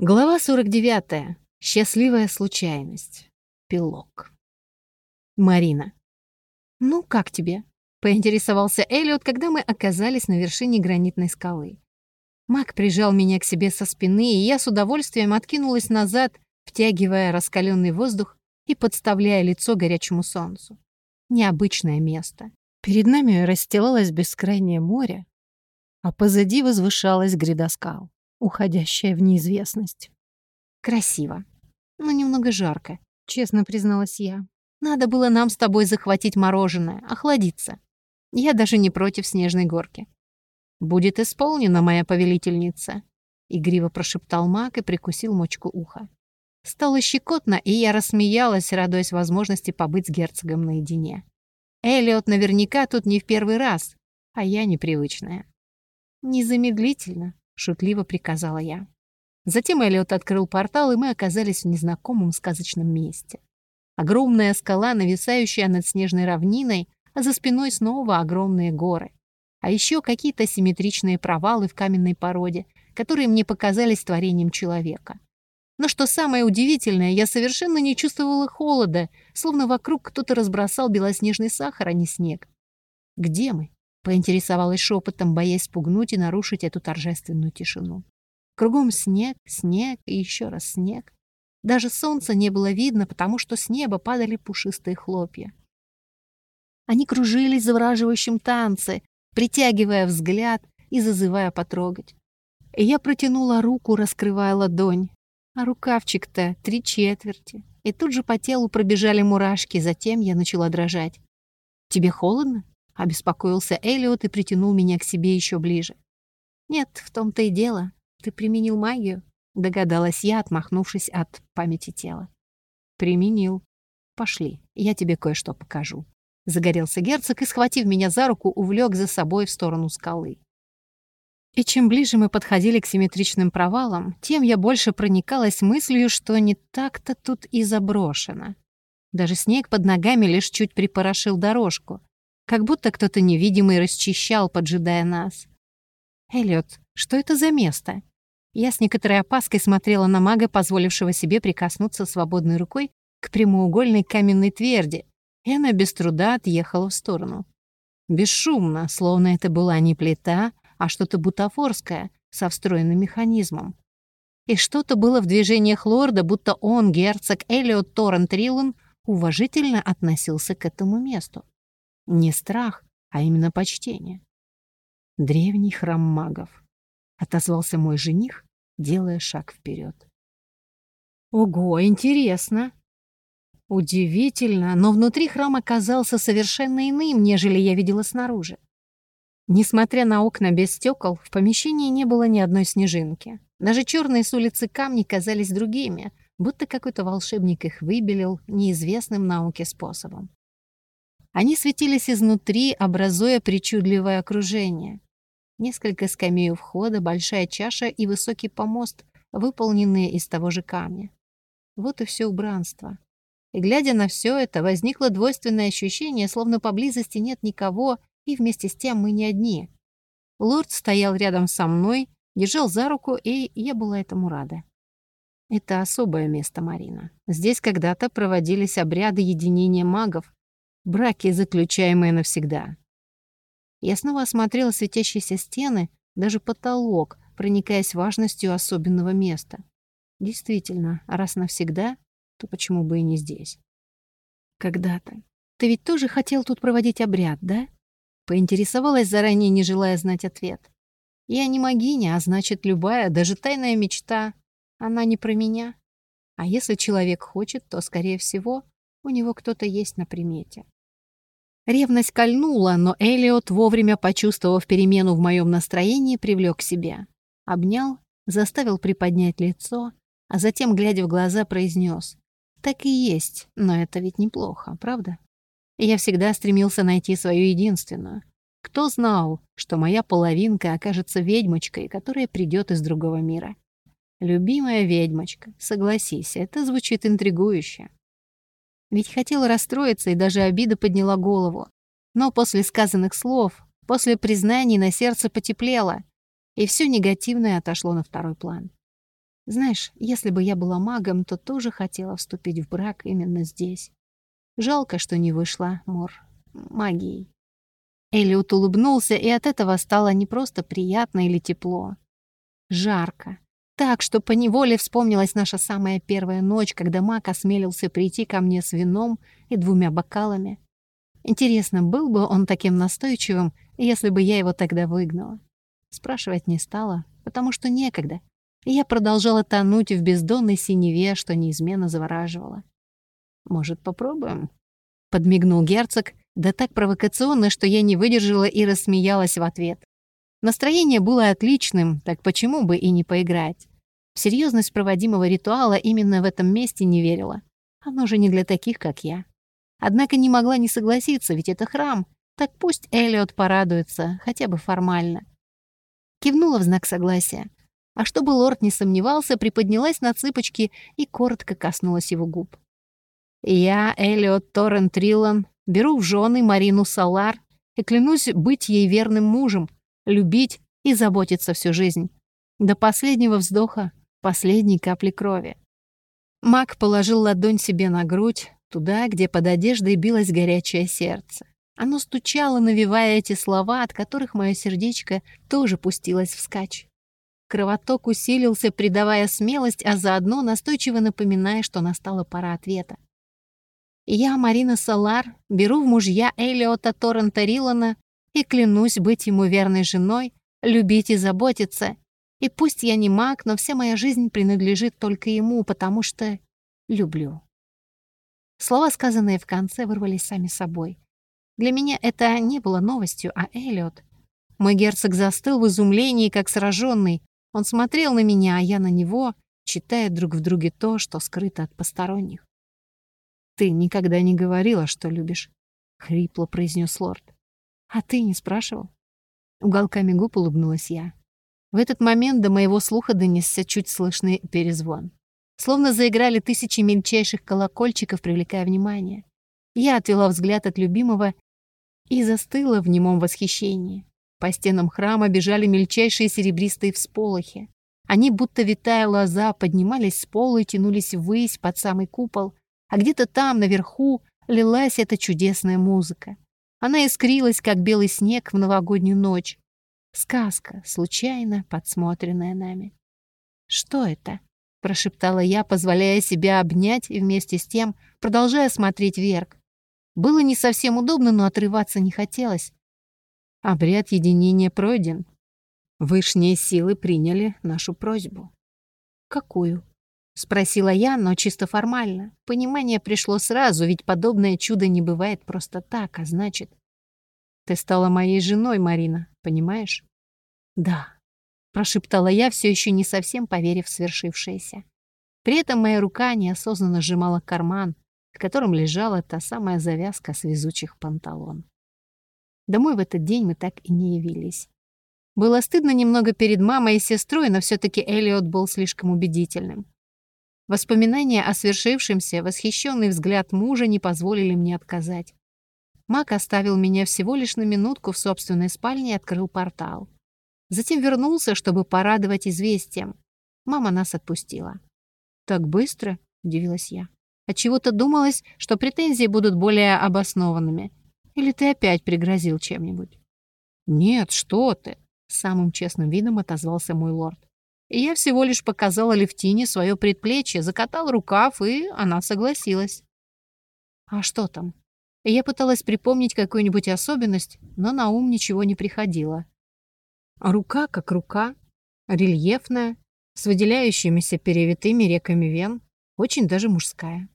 Глава 49. Счастливая случайность. Пилок. Марина. «Ну, как тебе?» — поинтересовался Эллиот, когда мы оказались на вершине гранитной скалы. Мак прижал меня к себе со спины, и я с удовольствием откинулась назад, втягивая раскаленный воздух и подставляя лицо горячему солнцу. Необычное место. Перед нами расстилалось бескрайнее море, а позади возвышалась гряда скал уходящая в неизвестность. Красиво, но немного жарко, честно призналась я. Надо было нам с тобой захватить мороженое, охладиться. Я даже не против снежной горки. «Будет исполнена, моя повелительница», — игриво прошептал маг и прикусил мочку уха. Стало щекотно, и я рассмеялась, радуясь возможности побыть с герцогом наедине. Элиот наверняка тут не в первый раз, а я непривычная. Незамедлительно шутливо приказала я. Затем Эллиот открыл портал, и мы оказались в незнакомом сказочном месте. Огромная скала, нависающая над снежной равниной, а за спиной снова огромные горы. А еще какие-то симметричные провалы в каменной породе, которые мне показались творением человека. Но что самое удивительное, я совершенно не чувствовала холода, словно вокруг кто-то разбросал белоснежный сахар, а не снег. Где мы? Поинтересовалась шепотом, боясь спугнуть и нарушить эту торжественную тишину. Кругом снег, снег и еще раз снег. Даже солнца не было видно, потому что с неба падали пушистые хлопья. Они кружились в завораживающем притягивая взгляд и зазывая потрогать. И я протянула руку, раскрывая ладонь. А рукавчик-то три четверти. И тут же по телу пробежали мурашки, затем я начала дрожать. «Тебе холодно?» Обеспокоился Элиот и притянул меня к себе еще ближе. «Нет, в том-то и дело. Ты применил магию?» Догадалась я, отмахнувшись от памяти тела. «Применил. Пошли, я тебе кое-что покажу». Загорелся герцог и, схватив меня за руку, увлек за собой в сторону скалы. И чем ближе мы подходили к симметричным провалам, тем я больше проникалась мыслью, что не так-то тут и заброшено. Даже снег под ногами лишь чуть припорошил дорожку, как будто кто-то невидимый расчищал, поджидая нас. «Эллиот, что это за место?» Я с некоторой опаской смотрела на мага, позволившего себе прикоснуться свободной рукой к прямоугольной каменной тверди, и она без труда отъехала в сторону. Бесшумно, словно это была не плита, а что-то бутафорское, со встроенным механизмом. И что-то было в движениях лорда, будто он, герцог Элиот Торрент Риллан, уважительно относился к этому месту. Не страх, а именно почтение. Древний храм магов. Отозвался мой жених, делая шаг вперед. Ого, интересно. Удивительно, но внутри храм оказался совершенно иным, нежели я видела снаружи. Несмотря на окна без стекол, в помещении не было ни одной снежинки. Даже черные с улицы камни казались другими, будто какой-то волшебник их выбелил неизвестным науке способом. Они светились изнутри, образуя причудливое окружение. Несколько скамей у входа, большая чаша и высокий помост, выполненные из того же камня. Вот и все убранство. И глядя на все это, возникло двойственное ощущение, словно поблизости нет никого, и вместе с тем мы не одни. Лорд стоял рядом со мной, держал за руку, и я была этому рада. Это особое место, Марина. Здесь когда-то проводились обряды единения магов, браки, заключаемые навсегда. Я снова осмотрела светящиеся стены, даже потолок, проникаясь важностью особенного места. Действительно, раз навсегда, то почему бы и не здесь? Когда-то. Ты ведь тоже хотел тут проводить обряд, да? Поинтересовалась заранее, не желая знать ответ. Я не могиня, а значит, любая, даже тайная мечта, она не про меня. А если человек хочет, то, скорее всего, у него кто-то есть на примете. Ревность кольнула, но Элиот, вовремя почувствовав перемену в моем настроении, привлек к себе. Обнял, заставил приподнять лицо, а затем, глядя в глаза, произнес: «Так и есть, но это ведь неплохо, правда?» Я всегда стремился найти свою единственную. Кто знал, что моя половинка окажется ведьмочкой, которая придет из другого мира? Любимая ведьмочка, согласись, это звучит интригующе. Ведь хотела расстроиться, и даже обида подняла голову. Но после сказанных слов, после признаний на сердце потеплело, и все негативное отошло на второй план. Знаешь, если бы я была магом, то тоже хотела вступить в брак именно здесь. Жалко, что не вышла, Мор, магией. Элиот улыбнулся, и от этого стало не просто приятно или тепло. Жарко. Так, что поневоле вспомнилась наша самая первая ночь, когда маг осмелился прийти ко мне с вином и двумя бокалами. Интересно, был бы он таким настойчивым, если бы я его тогда выгнала? Спрашивать не стала, потому что некогда. Я продолжала тонуть в бездонной синеве, что неизменно завораживало. «Может, попробуем?» — подмигнул герцог, да так провокационно, что я не выдержала и рассмеялась в ответ. Настроение было отличным, так почему бы и не поиграть? В серьезность проводимого ритуала именно в этом месте не верила. Оно же не для таких, как я. Однако не могла не согласиться, ведь это храм. Так пусть Эллиот порадуется, хотя бы формально. Кивнула в знак согласия. А чтобы лорд не сомневался, приподнялась на цыпочки и коротко коснулась его губ. «Я, Эллиот Торрен Триллан, беру в жены Марину Салар и клянусь быть ей верным мужем, любить и заботиться всю жизнь. До последнего вздоха, последней капли крови. Мак положил ладонь себе на грудь, туда, где под одеждой билось горячее сердце. Оно стучало, навевая эти слова, от которых мое сердечко тоже пустилось вскачь. Кровоток усилился, придавая смелость, а заодно настойчиво напоминая, что настала пора ответа. Я, Марина Салар, беру в мужья Элиота Торрента Рилана и клянусь быть ему верной женой, любить и заботиться. И пусть я не маг, но вся моя жизнь принадлежит только ему, потому что люблю. Слова, сказанные в конце, вырвались сами собой. Для меня это не было новостью, а Эллиот. Мой герцог застыл в изумлении, как сраженный. Он смотрел на меня, а я на него, читая друг в друге то, что скрыто от посторонних. «Ты никогда не говорила, что любишь», — хрипло произнес лорд. «А ты не спрашивал?» Уголками губ улыбнулась я. В этот момент до моего слуха донесся чуть слышный перезвон. Словно заиграли тысячи мельчайших колокольчиков, привлекая внимание. Я отвела взгляд от любимого и застыла в немом восхищении. По стенам храма бежали мельчайшие серебристые всполохи. Они, будто витая лоза, поднимались с пола и тянулись ввысь под самый купол, а где-то там, наверху, лилась эта чудесная музыка. Она искрилась, как белый снег в новогоднюю ночь. Сказка, случайно подсмотренная нами. «Что это?» — прошептала я, позволяя себя обнять и вместе с тем продолжая смотреть вверх. Было не совсем удобно, но отрываться не хотелось. Обряд единения пройден. Вышние силы приняли нашу просьбу. «Какую?» Спросила я, но чисто формально. Понимание пришло сразу, ведь подобное чудо не бывает просто так, а значит... Ты стала моей женой, Марина, понимаешь? Да, прошептала я, все еще не совсем поверив в свершившееся. При этом моя рука неосознанно сжимала карман, в котором лежала та самая завязка с везучих панталон. Домой в этот день мы так и не явились. Было стыдно немного перед мамой и сестрой, но все таки Элиот был слишком убедительным. Воспоминания о свершившемся, восхищенный взгляд мужа не позволили мне отказать. Мак оставил меня всего лишь на минутку в собственной спальне и открыл портал. Затем вернулся, чтобы порадовать известием. Мама нас отпустила. «Так быстро?» — удивилась я. Отчего-то думалось, что претензии будут более обоснованными. Или ты опять пригрозил чем-нибудь? «Нет, что ты!» — самым честным видом отозвался мой лорд. И я всего лишь показала Левтине свое предплечье, закатал рукав, и она согласилась. А что там? Я пыталась припомнить какую-нибудь особенность, но на ум ничего не приходило. Рука как рука, рельефная, с выделяющимися перевитыми реками вен, очень даже мужская.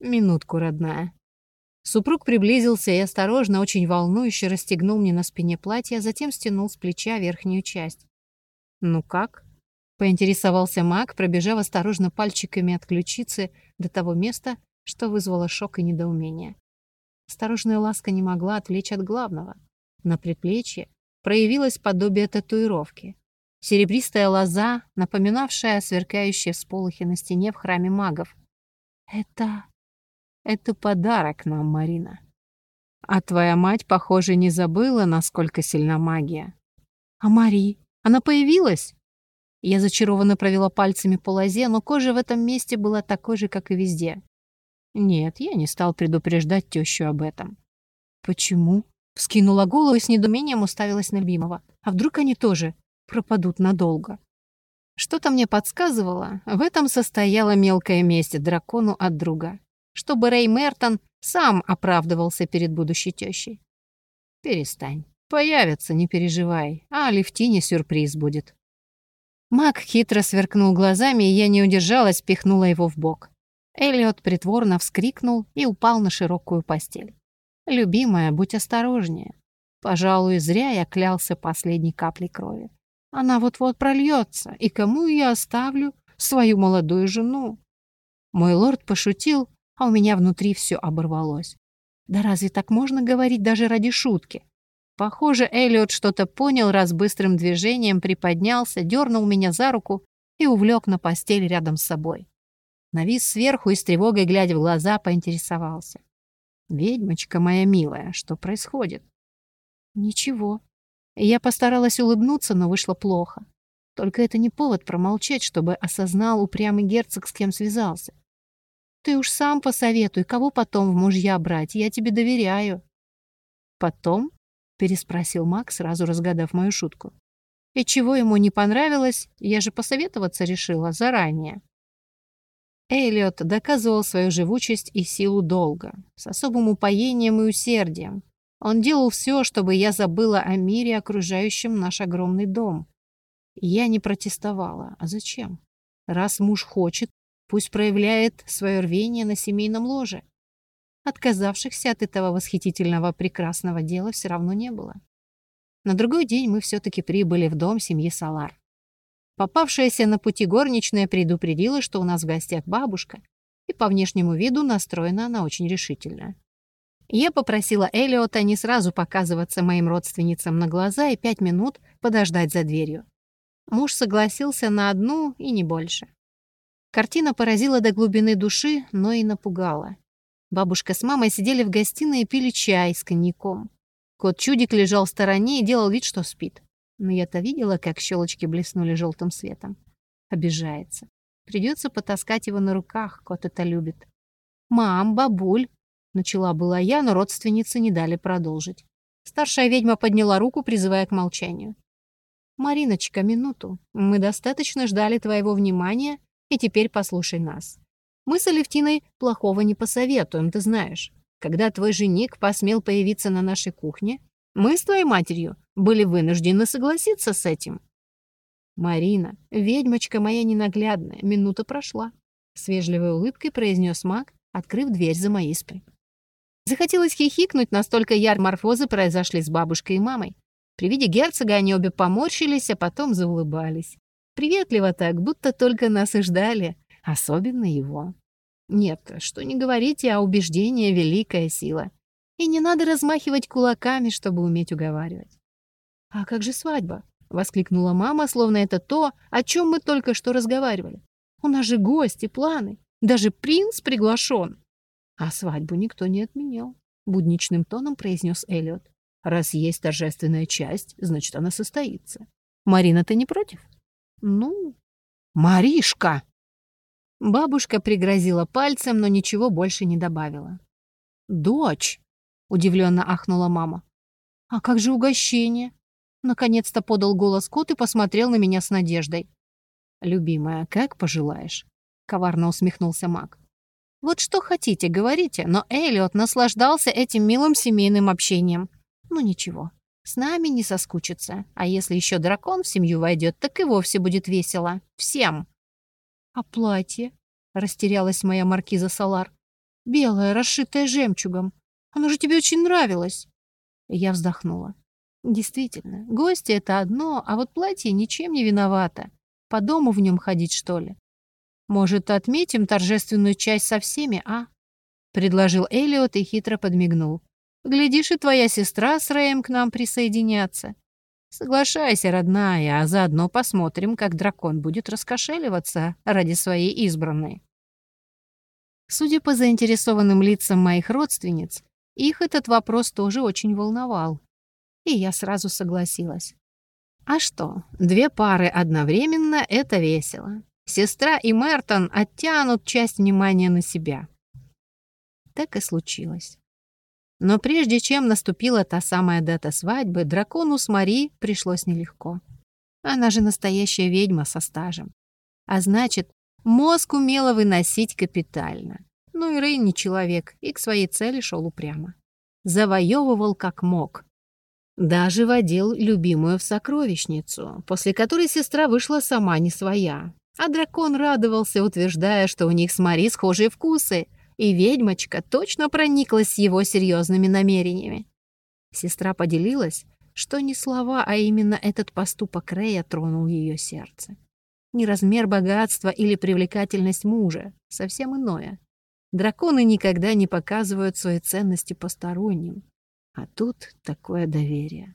Минутку, родная. Супруг приблизился и осторожно, очень волнующе расстегнул мне на спине платье, а затем стянул с плеча верхнюю часть. «Ну как?» Поинтересовался маг, пробежав осторожно пальчиками от ключицы до того места, что вызвало шок и недоумение. Осторожная ласка не могла отвлечь от главного. На предплечье проявилось подобие татуировки. Серебристая лоза, напоминавшая сверкающие всполохи на стене в храме магов. «Это... это подарок нам, Марина. А твоя мать, похоже, не забыла, насколько сильна магия. А Мари? Она появилась?» Я зачарованно провела пальцами по лозе, но кожа в этом месте была такой же, как и везде. Нет, я не стал предупреждать тещу об этом. Почему? Вскинула голову и с недоумением уставилась на любимого. А вдруг они тоже пропадут надолго? Что-то мне подсказывало, в этом состояла мелкая месть дракону от друга. Чтобы Рэй Мертон сам оправдывался перед будущей тещей. Перестань. Появятся, не переживай. А Левтине сюрприз будет. Мак хитро сверкнул глазами, и я не удержалась, пихнула его в бок. Элliot притворно вскрикнул и упал на широкую постель. «Любимая, будь осторожнее. Пожалуй, зря я клялся последней каплей крови. Она вот-вот прольется, и кому я оставлю? Свою молодую жену». Мой лорд пошутил, а у меня внутри все оборвалось. Да разве так можно говорить даже ради шутки? Похоже, Эллиот что-то понял, раз быстрым движением приподнялся, дернул меня за руку и увлек на постель рядом с собой. Навис сверху и с тревогой, глядя в глаза, поинтересовался. «Ведьмочка моя милая, что происходит?» «Ничего». Я постаралась улыбнуться, но вышло плохо. Только это не повод промолчать, чтобы осознал упрямый герцог, с кем связался. Ты уж сам посоветуй, кого потом в мужья брать, я тебе доверяю». «Потом?» — переспросил Макс, сразу разгадав мою шутку. «И чего ему не понравилось, я же посоветоваться решила заранее». Эллиот доказывал свою живучесть и силу долго, с особым упоением и усердием. Он делал все, чтобы я забыла о мире, окружающем наш огромный дом. Я не протестовала. А зачем? Раз муж хочет, Пусть проявляет свое рвение на семейном ложе. Отказавшихся от этого восхитительного прекрасного дела все равно не было. На другой день мы все-таки прибыли в дом семьи Салар. Попавшаяся на пути горничная предупредила, что у нас в гостях бабушка, и по внешнему виду настроена она очень решительно. Я попросила Элиота не сразу показываться моим родственницам на глаза и пять минут подождать за дверью. Муж согласился на одну и не больше. Картина поразила до глубины души, но и напугала. Бабушка с мамой сидели в гостиной и пили чай с коньяком. Кот-чудик лежал в стороне и делал вид, что спит. Но я-то видела, как щелочки блеснули желтым светом. Обижается. Придется потаскать его на руках, кот это любит. «Мам, бабуль!» Начала была я, но родственницы не дали продолжить. Старшая ведьма подняла руку, призывая к молчанию. «Мариночка, минуту. Мы достаточно ждали твоего внимания и теперь послушай нас. Мы с Алевтиной плохого не посоветуем, ты знаешь. Когда твой жених посмел появиться на нашей кухне, мы с твоей матерью были вынуждены согласиться с этим. Марина, ведьмочка моя ненаглядная, минута прошла. С вежливой улыбкой произнес маг, открыв дверь за моей спиной. Захотелось хихикнуть, настолько ярморфозы произошли с бабушкой и мамой. При виде герцога они обе поморщились, а потом заулыбались. Приветливо так, будто только нас и ждали, особенно его. Нет, что не говорите, а убеждение — великая сила. И не надо размахивать кулаками, чтобы уметь уговаривать. «А как же свадьба?» — воскликнула мама, словно это то, о чем мы только что разговаривали. «У нас же гости, планы. Даже принц приглашен». «А свадьбу никто не отменял», — будничным тоном произнес Эллиот. «Раз есть торжественная часть, значит, она состоится. Марина, ты не против?» «Ну, Маришка!» Бабушка пригрозила пальцем, но ничего больше не добавила. «Дочь!» — удивленно ахнула мама. «А как же угощение?» Наконец-то подал голос кот и посмотрел на меня с надеждой. «Любимая, как пожелаешь», — коварно усмехнулся маг. «Вот что хотите, говорите, но Эллиот наслаждался этим милым семейным общением. Ну ничего, с нами не соскучится. А если еще дракон в семью войдет, так и вовсе будет весело. Всем. А платье? Растерялась моя маркиза Салар. Белое, расшитое жемчугом. Оно же тебе очень нравилось. Я вздохнула. Действительно, гости — это одно, а вот платье ничем не виновато. По дому в нем ходить, что ли? Может, отметим торжественную часть со всеми, а? Предложил Элиот и хитро подмигнул. Глядишь, и твоя сестра с Рэем к нам присоединятся. Соглашайся, родная, а заодно посмотрим, как дракон будет раскошеливаться ради своей избранной. Судя по заинтересованным лицам моих родственниц, их этот вопрос тоже очень волновал. И я сразу согласилась. А что, две пары одновременно — это весело. Сестра и Мертон оттянут часть внимания на себя. Так и случилось. Но прежде чем наступила та самая дата свадьбы, дракону с Мари пришлось нелегко. Она же настоящая ведьма со стажем. А значит, мозг умела выносить капитально. Ну и Рэй не человек, и к своей цели шел упрямо. Завоевывал как мог. Даже водил любимую в сокровищницу, после которой сестра вышла сама не своя. А дракон радовался, утверждая, что у них с Мари схожие вкусы, и ведьмочка точно прониклась его серьезными намерениями. Сестра поделилась, что не слова, а именно этот поступок Рэя тронул ее сердце. Не размер богатства или привлекательность мужа, совсем иное. Драконы никогда не показывают свои ценности посторонним. А тут такое доверие.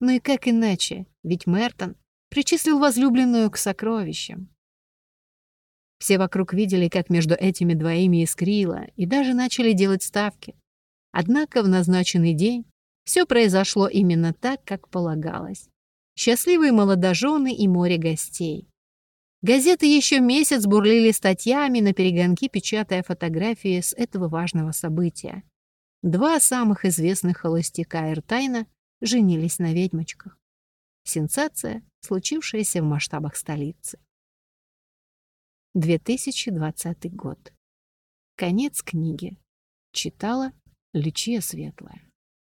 Ну и как иначе, ведь Мертон причислил возлюбленную к сокровищам. Все вокруг видели, как между этими двоими искрило, и даже начали делать ставки. Однако в назначенный день все произошло именно так, как полагалось. Счастливые молодожены и море гостей. Газеты еще месяц бурлили статьями, на перегонки печатая фотографии с этого важного события. Два самых известных холостяка Эртайна женились на ведьмочках. Сенсация, случившаяся в масштабах столицы. 2020 год. Конец книги. Читала Лючия Светлая.